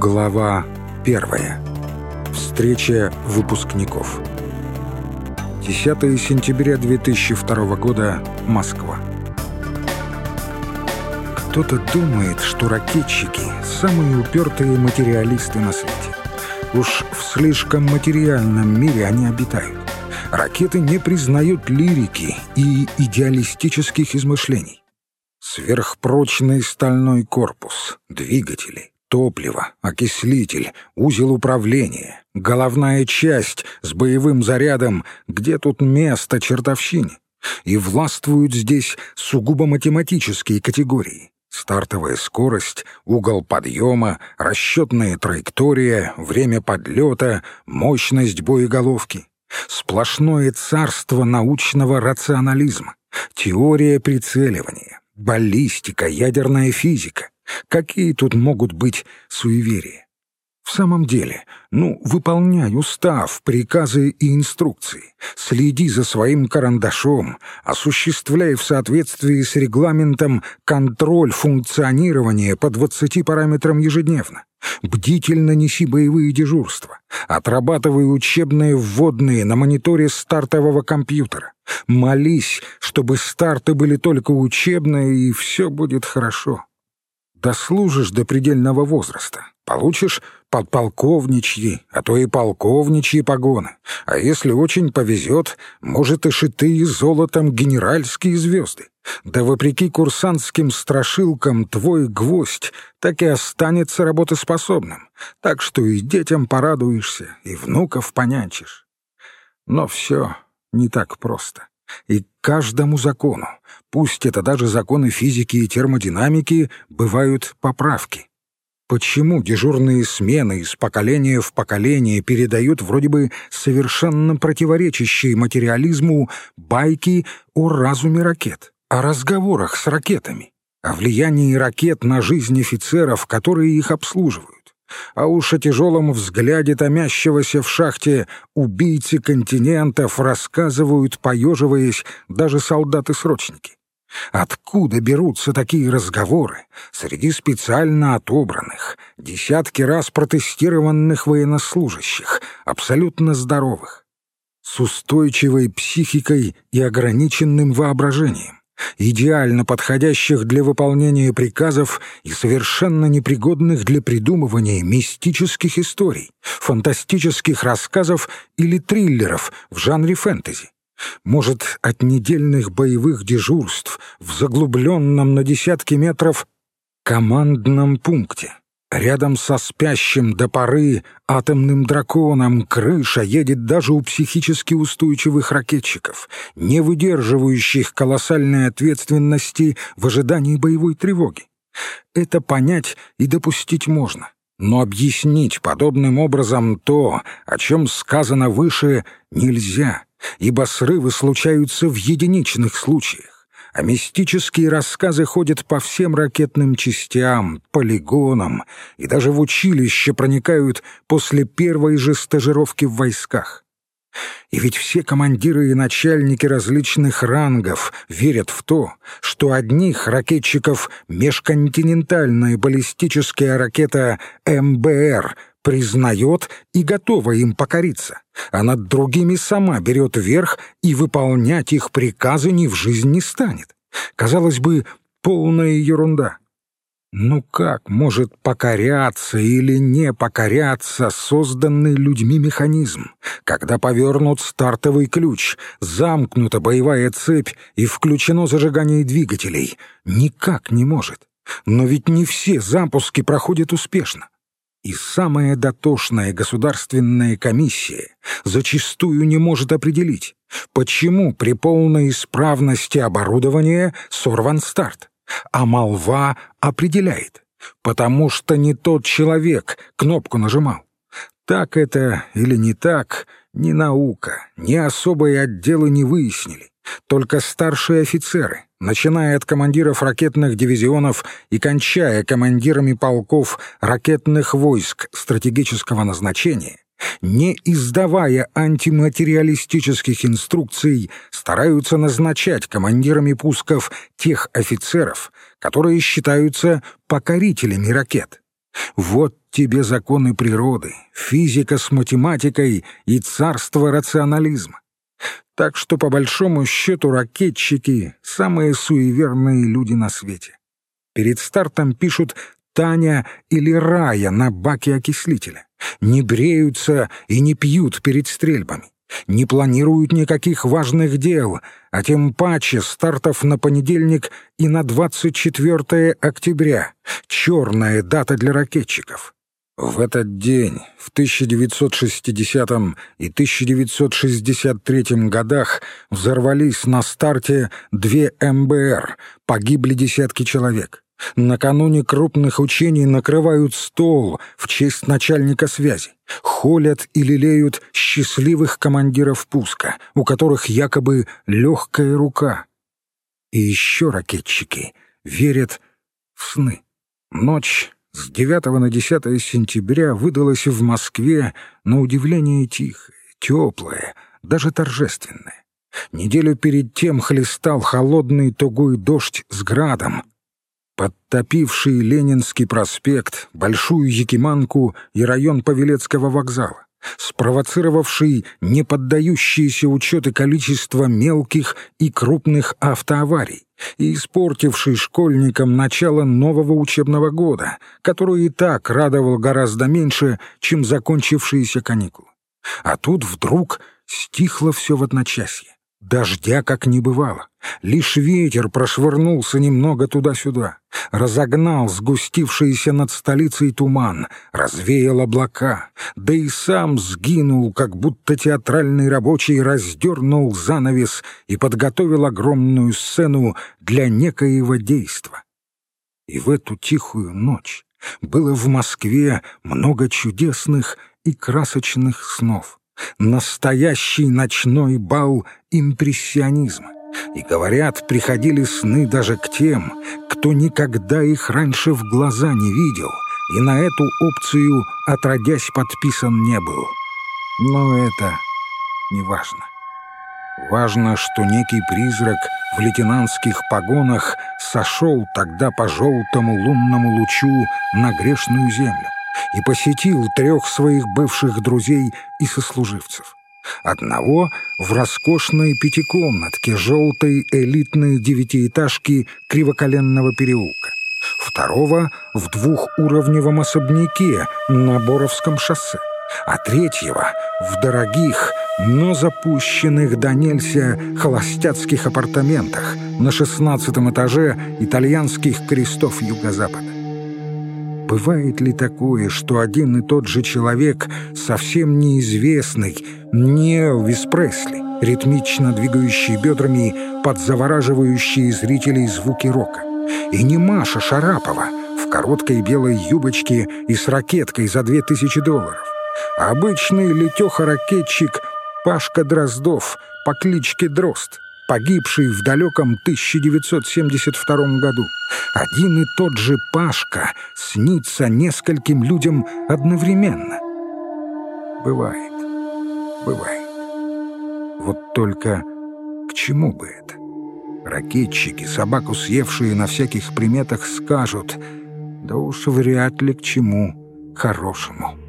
Глава первая. Встреча выпускников. 10 сентября 2002 года. Москва. Кто-то думает, что ракетчики — самые упертые материалисты на свете. Уж в слишком материальном мире они обитают. Ракеты не признают лирики и идеалистических измышлений. Сверхпрочный стальной корпус, двигатели, топливо, окислитель, узел управления, головная часть с боевым зарядом, где тут место чертовщине. И властвуют здесь сугубо математические категории. Стартовая скорость, угол подъема, расчетная траектория, время подлета, мощность боеголовки. Сплошное царство научного рационализма, теория прицеливания, баллистика, ядерная физика — Какие тут могут быть суеверия? В самом деле, ну, выполняй устав, приказы и инструкции, следи за своим карандашом, осуществляй в соответствии с регламентом контроль функционирования по 20 параметрам ежедневно. Бдительно неси боевые дежурства, отрабатывай учебные вводные на мониторе стартового компьютера. Молись, чтобы старты были только учебные, и все будет хорошо дослужишь до предельного возраста, получишь подполковничьи, а то и полковничьи погоны, а если очень повезет, может и шитые золотом генеральские звезды. Да вопреки курсантским страшилкам твой гвоздь так и останется работоспособным, так что и детям порадуешься, и внуков понянчишь. Но все не так просто. И каждому закону, пусть это даже законы физики и термодинамики, бывают поправки. Почему дежурные смены из поколения в поколение передают вроде бы совершенно противоречащие материализму байки о разуме ракет, о разговорах с ракетами, о влиянии ракет на жизнь офицеров, которые их обслуживают? А уж о тяжелом взгляде томящегося в шахте убийцы континентов рассказывают, поеживаясь, даже солдаты-срочники. Откуда берутся такие разговоры среди специально отобранных, десятки раз протестированных военнослужащих, абсолютно здоровых, с устойчивой психикой и ограниченным воображением? Идеально подходящих для выполнения приказов и совершенно непригодных для придумывания мистических историй, фантастических рассказов или триллеров в жанре фэнтези. Может, от недельных боевых дежурств в заглубленном на десятки метров командном пункте Рядом со спящим до поры атомным драконом крыша едет даже у психически устойчивых ракетчиков, не выдерживающих колоссальной ответственности в ожидании боевой тревоги. Это понять и допустить можно, но объяснить подобным образом то, о чем сказано выше, нельзя, ибо срывы случаются в единичных случаях а мистические рассказы ходят по всем ракетным частям, полигонам и даже в училище проникают после первой же стажировки в войсках. И ведь все командиры и начальники различных рангов верят в то, что одних ракетчиков межконтинентальная баллистическая ракета МБР признает и готова им покориться, а над другими сама берет верх и выполнять их приказы ни в жизнь не станет. Казалось бы, полная ерунда. Ну как может покоряться или не покоряться созданный людьми механизм, когда повернут стартовый ключ, замкнута боевая цепь и включено зажигание двигателей? Никак не может. Но ведь не все запуски проходят успешно. И самая дотошная государственная комиссия зачастую не может определить, почему при полной исправности оборудования сорван старт, а молва определяет, потому что не тот человек кнопку нажимал. Так это или не так, ни наука, ни особые отделы не выяснили. Только старшие офицеры, начиная от командиров ракетных дивизионов и кончая командирами полков ракетных войск стратегического назначения, не издавая антиматериалистических инструкций, стараются назначать командирами пусков тех офицеров, которые считаются покорителями ракет. Вот тебе законы природы, физика с математикой и царство рационализма. Так что, по большому счету, ракетчики — самые суеверные люди на свете. Перед стартом пишут «Таня» или «Рая» на баке окислителя. Не бреются и не пьют перед стрельбами. Не планируют никаких важных дел, а тем паче стартов на понедельник и на 24 октября. Черная дата для ракетчиков. В этот день, в 1960 и 1963 годах, взорвались на старте две МБР, погибли десятки человек. Накануне крупных учений накрывают стол в честь начальника связи, холят и лелеют счастливых командиров пуска, у которых якобы легкая рука. И еще ракетчики верят в сны. Ночь с 9 на 10 сентября выдалась в Москве на удивление тихое, теплое, даже торжественное. Неделю перед тем хлестал холодный тугой дождь с градом, подтопивший Ленинский проспект, Большую Якиманку и район Павелецкого вокзала, спровоцировавший неподдающиеся учеты количество мелких и крупных автоаварий, и испортивший школьникам начало нового учебного года, который и так радовал гораздо меньше, чем закончившиеся каникулы. А тут вдруг стихло все в одночасье. Дождя как не бывало. Лишь ветер прошвырнулся немного туда-сюда, разогнал сгустившийся над столицей туман, развеял облака, да и сам сгинул, как будто театральный рабочий раздернул занавес и подготовил огромную сцену для некоего действа. И в эту тихую ночь было в Москве много чудесных и красочных снов настоящий ночной бал импрессионизма. И, говорят, приходили сны даже к тем, кто никогда их раньше в глаза не видел и на эту опцию, отродясь, подписан не был. Но это не важно. Важно, что некий призрак в лейтенантских погонах сошел тогда по желтому лунному лучу на грешную землю и посетил трех своих бывших друзей и сослуживцев. Одного в роскошной пятикомнатке желтой элитной девятиэтажки Кривоколенного переулка. Второго в двухуровневом особняке на Боровском шоссе. А третьего в дорогих, но запущенных до нельзя холостяцких апартаментах на шестнадцатом этаже итальянских крестов Юго-Запада. Бывает ли такое, что один и тот же человек, совсем неизвестный, не Элвис Пресли, ритмично двигающий бедрами под завораживающие зрителей звуки рока, и не Маша Шарапова в короткой белой юбочке и с ракеткой за две тысячи долларов, а обычный летеха-ракетчик Пашка Дроздов по кличке Дрозд — погибший в далеком 1972 году. Один и тот же Пашка снится нескольким людям одновременно. Бывает, бывает. Вот только к чему бы это? Ракетчики, собаку съевшие на всяких приметах, скажут, да уж вряд ли к чему хорошему.